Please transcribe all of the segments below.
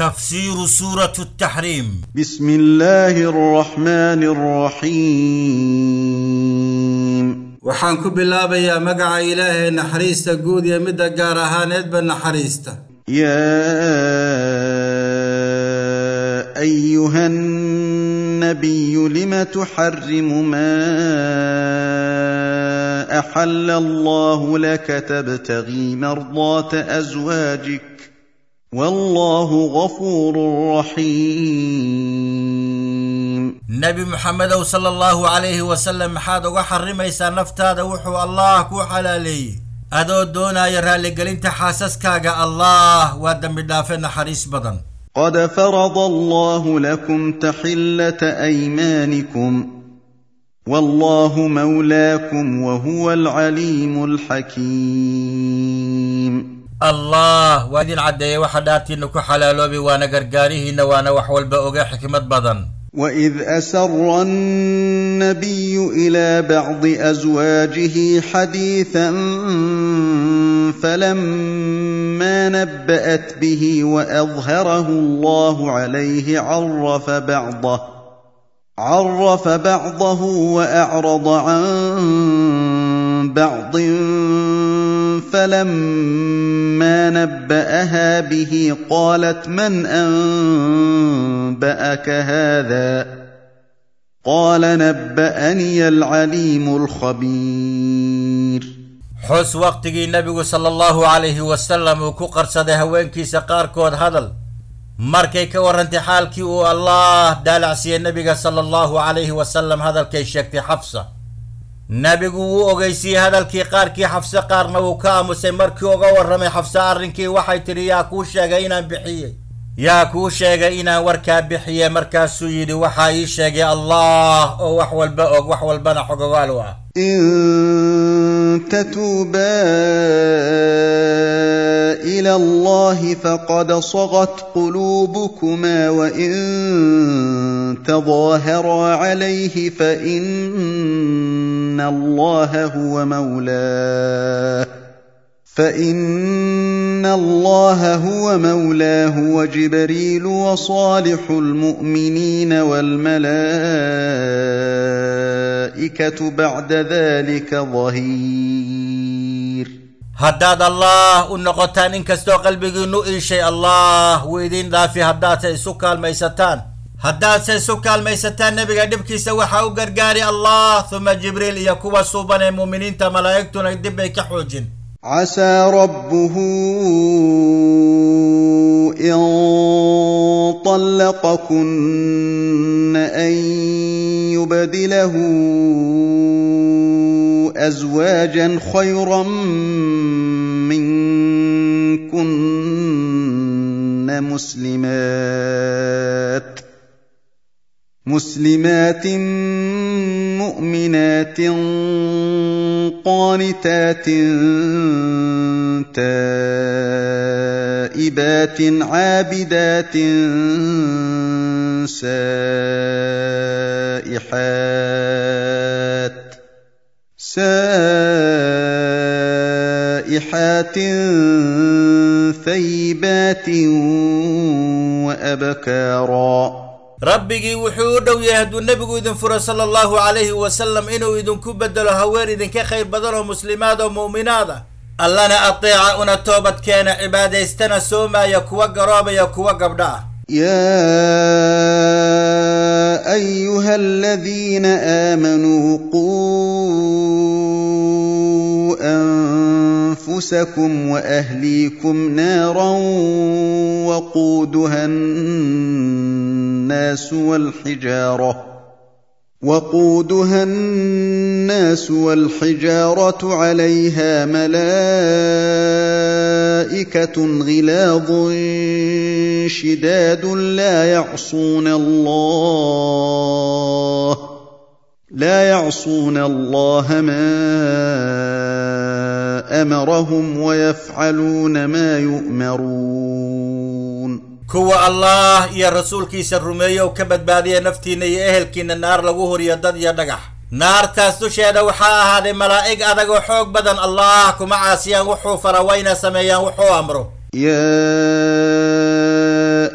تفسير سورة التحريم. بسم الله الرحمن الرحيم. waxaan ku bilaabayaa magaca ilaahay naxariista guud iyo midda gaar ahaaneedba naxariista يا أيها النبي لم تحرم ما أحل الله لك تبتغي مرضات أزواجك؟ والله غفور رحيم. نبي محمد صلى الله عليه وسلم حاد وحرم وحرمي سنفتا دوحو الله كوحل لي أدو دونا يرى لقلين تحاسس كاقا الله ودم بدافن حريس بدن. قد فرض الله لكم تحلة أيمانكم. والله مولاكم وهو العليم الحكيم. الله وادين عدي وحداتي نكو حلالو بي وأنا هنا وأنا وحول باوغي حكمت بدن. وإذ أسر النبي إلى بعض أزواجه حديثا فلما نبأت به وأظهره الله عليه عرف بعضه عرف بعضه وأعرض عن بعض فلما نباها به قالت من انباك هذا قال نباني العليم الخبير xus waqtigii nebigu sala allahu calayhi wasalam uu ku qarsaday haweenkiisa qaarkood hadal markay ka warrantay xaalkii uu allah daalacsiiyey nebiga sala allahu calayhi wasalam hadalkay sheegtay xafsa nebigu wuu ogeysiiyey hadalkii qaarkii xafse qaarna wuu ka aamusay. Markii uga warramay xafse arrinkii waxay tidhi yaa kuu sheegay inaan bixiyey. Yaa kuu sheegay inaan warkaa bixiye markaasuu yidhi waxaa ii sheegay allah oo wax walba og wax walbana xogogaal u ah تتوبا إلى الله فقد صغت قلوبكما وإن تظاهرا عليه فإن الله هو مولاه فإن الله هو مولاه وجبريل وصالح المؤمنين الملائكة بعد ذلك ظهير. هداد الله ونقطان إن كستو قلبك شيء الله ويدين لا في هدات سوكا الميستان هدات سوكا الميستان نبي قدبك يسوي حاو قرقاري الله ثم جبريل يكوى صوبان المؤمنين تملايكتون قدبك حوجين. عسى ربه إن طلقكن أن يبدله أزواجا خيرا منكن مسلمات مسلمات مؤمنات قانتات تائبات عابدات سائحات سائحات ثيبات وأبكارا rabbigii wuxuu u dhow yahay hadduu nebigu idin furo sala allahu calayhi wasalam inuu idinku beddelo haween idinka khayr badan oo muslimaad oo mu'minaad ah allana ateeca una toobad keena cibaadaystana soomaaya kuwa garoobaya kuwa gabdha ah يا أيها الذين آمنوا قوا أنفسكم وأهليكم نارا وقودها الناس والحجارة وقودها الناس والحجارة عليها ملائكة غلاظ شداد لا يعصون الله لا يعصون الله ما أمرهم ويفعلون ما يؤمرون. kuwa allah iyo rasuulkiisa rumeeyow ka badbaadiya naftiinna iyo ehelkiinna naar lagu huriyo dad iyo dhagax naartaas dusheeda waxaa ahaaday malaa'ig adag oo xoog badan allah kuma caasiyaan wuxuu fara wayna sameeyaan wuxuu amro يا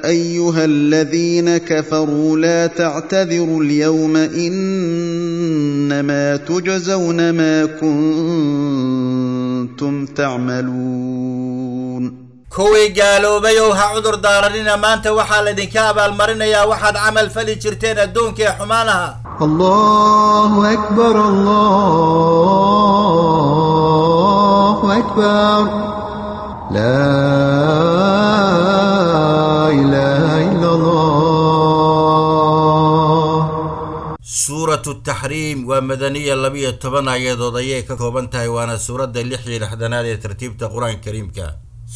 ايها الذين كفروا لا تعتذروا اليوم انما تجزون ما كنتم تعملون koway gaaloobay ow ha cudur daaranina maanta waxaa laydinka abaalmarinayaa waxaad camal fali jirteen adduunkaee xumaan ahaa allahu akbar allahu akbar. Suuratu taxriim waa madaniya labiyo toban aayadood ayay ka kooban tahay waana suuradda lix iyo lixdanaad ee tartiibta qur'aanka kariimka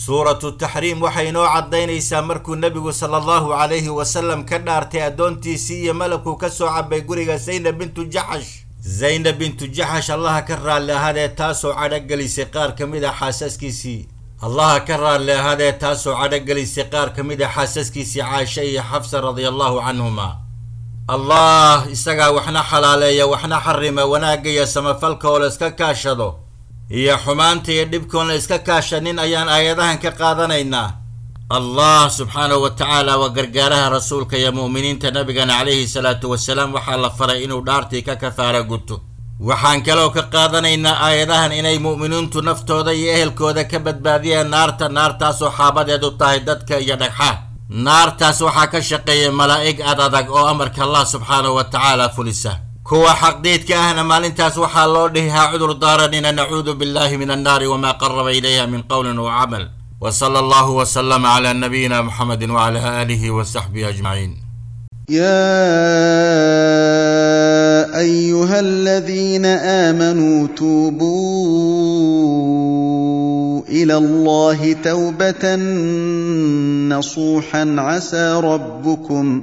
suuratu taxriim waxay inoo caddaynaysaa markuu nebigu sala allahu calayhi wasalam ka dhaartay addoontiisii iyo malabkuu ka soo cabay guriga zaynab bintu jaxash. Zaynab bintu jaxash allaha ka raalli ahaadee taasoo cadhogelisay qaar ka mid a xaasaskiisii. Allaha ka raalli ahaadee taasoo cadhogelisay qaar ka mid a xaasaskiisii caasha iyo xafsa radiallahu canhuma allah isagaa waxna xalaaleeya waxna xarima wanaagga iyo samafalka oo la iska kaashado iyo xumaanta iyo dhibkoon la iska kaashanin ayaan aayadahan ka qaadanaynaa. Allah subxaanahu wa tacaala waa gargaaraha rasuulka iyo mu'miniinta nabigana calayhi salaatu wasalaam waxaa la faray inuu dhaartii ka kafaara guto. Waxaan kaloo ka qaadanaynaa aayadahan inay mu'miniintu naftooda iyo ehelkooda ka badbaadiyeen naarta naartaasoo xaabadeed u tahay dadka iyo dhagxa. Naartaas waxaa ka shaqeeya malaa'ig ad adag oo amarka allah subxaanahu wa tacaala fulisa kuwa xaqdiidka ahna maalintaas waxaa loo dhihi haa cudur daaranina nacuudu billahi min annaari wamaa qaraba ilayha min qowlin wa camal wa sala allahu wasalama calaa nabiyina muxamedin wacala aalihi wa saxbihi ajmaciin يا ايها الذين امنوا توبوا الى الله توبه نصوحا عسى ربكم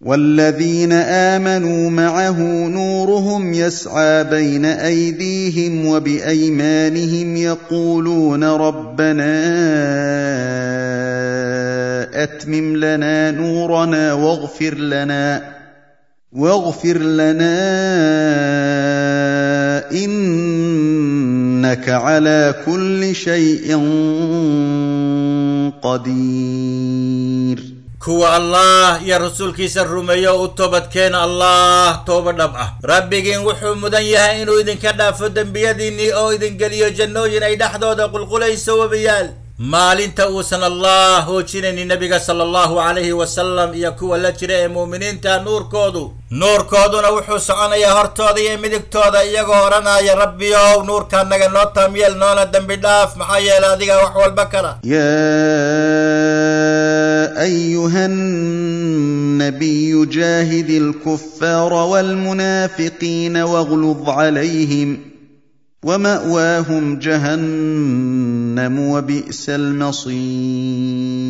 والذين آمنوا معه نورهم يسعى بين أيديهم وبأيمانهم يقولون ربنا أتمم لنا نورنا واغفر لنا واغفر لنا إنك على كل شيء قدير. Kuwa allah iyo rasuulkiisa rumeeyo u toobadkeena allah tooba dhab ah. Rabbigiin wuxuu mudan yahay inuu idinka dhaafo dembiyadiinnii oo idin geliyo jannooyin ay dhexdooda qulqulayso wabayaal maalinta uusan allah hoojinaynin nebiga sala allahu calayhi wasalam iyo kuwa la jira ee mu'miniinta nuurkoodu. Nuurkooduna wuxuu soconayaa hortooda iyo midigtooda iyagoo odhanaya rabbiyow nuurkaanaga noo taamyeel noona dembi dhaaf maxaa yeelay adiga wax walba kara? يا أيها النبي جاهد الكفار والمنافقين واغلظ عليهم ومأواهم جهنم وبئس المصير.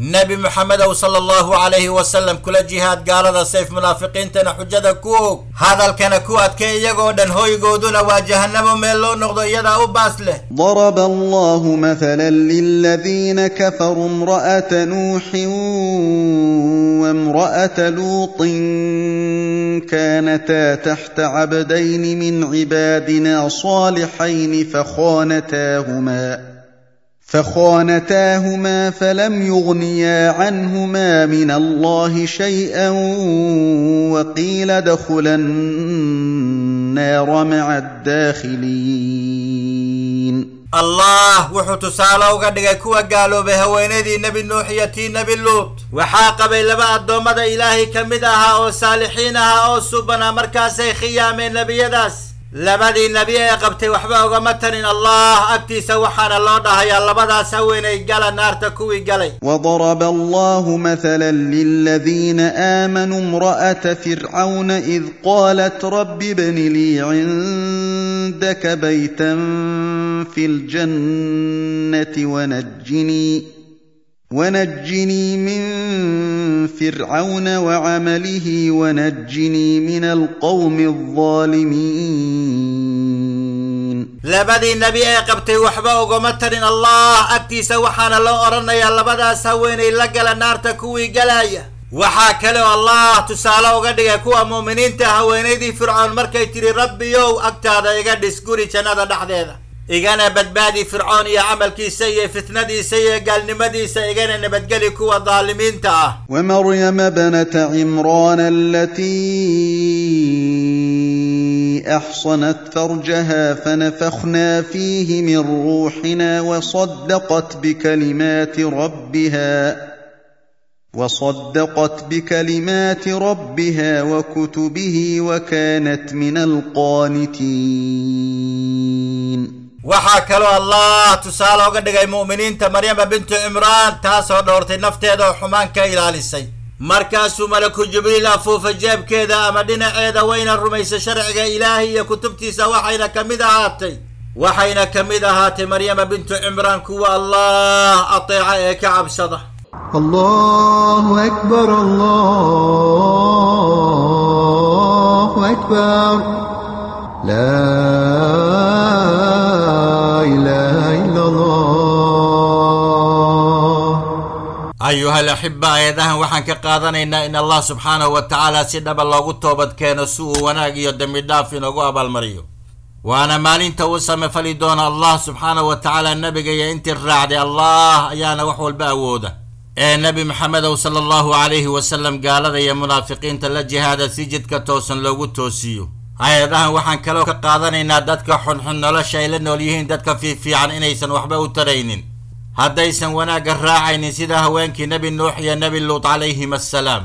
nebi moxamedow sala allahu calayhi wasalam kula jihaad gaalada sayf munaafiqiintana xujada ku og. Hadalkana ku adkay iyagoo dhan hoygooduna waa jahannamo meel loo noqdo iyadaa u baas leh. Daraba allahu mathalan liladiina kafaruu imra'ata nuuxin waimra'ata luutin kaanataa taxta cabdayni min cibaadina saalixayn fakhaanataahumaa فخانتاهما فلم يغنيا عنهما من الله شيئا وقيل ادخلا النار مع الداخلين. الله وحوت سالو قد قالوا قالو به ويندي نبي نوح يتي نبي لوط. وحاق بين لبا الدومة إلهي كمدها أو صالحينها أو سوبنا مركز خيام نبي يدس labadii nebi ee qabtay waxba ugama tarin allah agtiisa waxaana loo dhahayaa labadaas haweenay gala naarta kuwii galay وضرب الله مثلا للذين امنوا امراه فرعون اذ قالت رب ابن لي عندك بيتا في الجنه ونجني ونجني من فرعون وعمله ونجني من القوم الظالمين labadii nebi ee qabtay waxba ugama tarin allah agtiisa waxaana loo odhanayaa labadaas haweenay la gala naarta kuwii galaya waxaa kale oo allah tusaale uga dhigay kuwa mu'miniinta haweenaydii fircoon markay tidhi rabbiyow agtaada iga dhis guri jannada dhexdeeda Igana badbaadi fircoon iyo camalkiisa iyo fitnadiisa iyo gaalnimadiisa igana nabadgeli kuwa daalimiinta ah ومريم ابنة عمران التي أحصنت فرجها فنفخنا فيه من روحنا وصدقت بكلمات ربها وصدقت بكلمات ربها وكتبه وكانت من القانتين. waxaa kaloo allah tusaale oga dhigay mu'miniinta maryama bintu cimraan taasoo dhowrtay nafteeda oo xumaan ka ilaalisay. Markaasuu malaku jibriil afuufa jeebkeeda ama dhinaceeda wayna rumaysay sharciga ilaahay iyo kutubtiisa waxayna ka mid ahaatay. Waxayna ka mid ahaatay maryama bintu cimraan kuwa allah ateeca ee ka cabsada ilaha ila allah ayuhalaxiba aayadahan waxaan ka qaadanaynaa in allah subxaanahu wa tacaala si dhaba loogu toobad keeno si uu wanaag iyo dembi dhaaf inoogu abaalmariyo waana maalinta uu samefali doono allah subxaanahu wa tacaala nebiga iyo intii raacday allah ayaana wax walba awooda ee nebi maxamedow sala allahu calayhi wasalam gaalada iyo munaafiqiinta la jihaada si jidka toosan loogu toosiyo hay'adahan waxaan kaloo ka qaadanaynaa dadka xunxun nolosha ay la nool yihiin dadka fiifiican inaysan waxba u taraynin. Haddaysan wanaagga raacaynin sida haweenkii nebi nuux iyo nebi luut calayhim assalaam.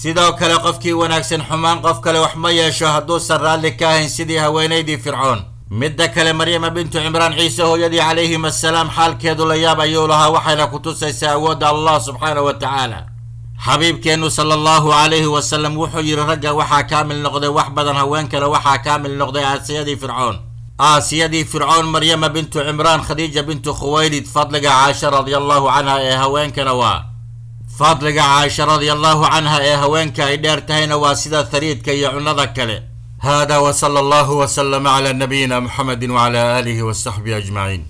Sidoo kale qofkii wanaagsan xumaan qof kale wax ma yeesho hadduusan raalli ka ahayn sidii haweenaydii fircoon. Midda kale maryama bintu cimraan ciise hooyadii calayhim assalaam xaalkeedu la yaab ayuu lahaa waxayna ku tusaysaa awoodda allah subxaanahu wa tacaala xabiibkeennu sala allahu calayhi wasalam wuxuu yidhi ragga waxaa kaamil noqday wax badan haweenkana waxaa kaamil noqday aasiyadii fircoon. Aasiyadii fircoon maryama bintu cimraan khadiija bintu khuwaylid fadliga caaisha radia allahu canha ee haweenkana waa. Fadliga caaisha radia allahu canha ee haweenka ay dheer tahayna waa sida thariidka iyo cunnada kale. Hada wsala allahu wslama cla nabiyina muxamedi wcla aalihi wasaxbihi ajmaciin